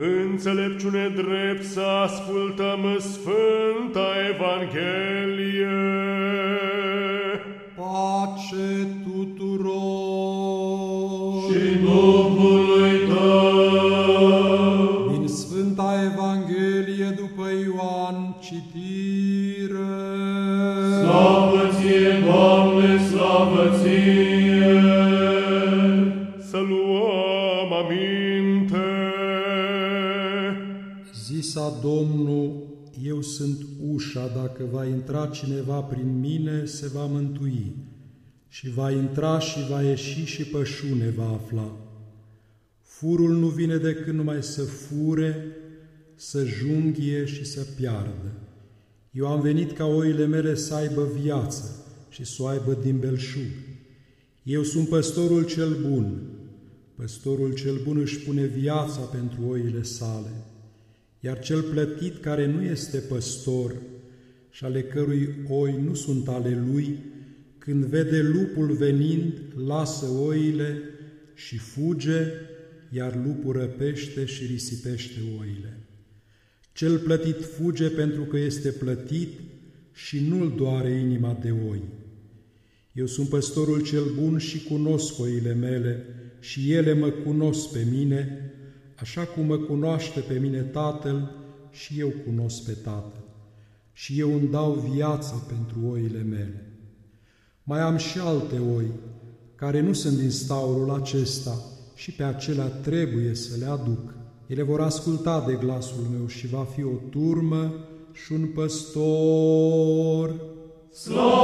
înțelepciune drept să ascultăm Sfânta Evanghelie. Pace tuturor! Și Duhului Tău! Din Sfânta Evanghelie după Ioan citire. Slavă Zisa Domnul, eu sunt ușa, dacă va intra cineva prin mine, se va mântui, și va intra și va ieși și pășune va afla. Furul nu vine decât numai să fure, să junghie și să piardă. Eu am venit ca oile mele să aibă viață și să o aibă din belșug. Eu sunt păstorul cel bun. Păstorul cel bun își pune viața pentru oile sale iar cel plătit care nu este păstor și ale cărui oi nu sunt ale lui, când vede lupul venind, lasă oile și fuge, iar lupul răpește și risipește oile. Cel plătit fuge pentru că este plătit și nu-l doare inima de oi. Eu sunt păstorul cel bun și cunosc oile mele și ele mă cunosc pe mine, așa cum mă cunoaște pe mine Tatăl și eu cunosc pe Tatăl. Și eu îmi dau viața pentru oile mele. Mai am și alte oi, care nu sunt din staurul acesta și pe acelea trebuie să le aduc. Ele vor asculta de glasul meu și va fi o turmă și un păstor. Slavă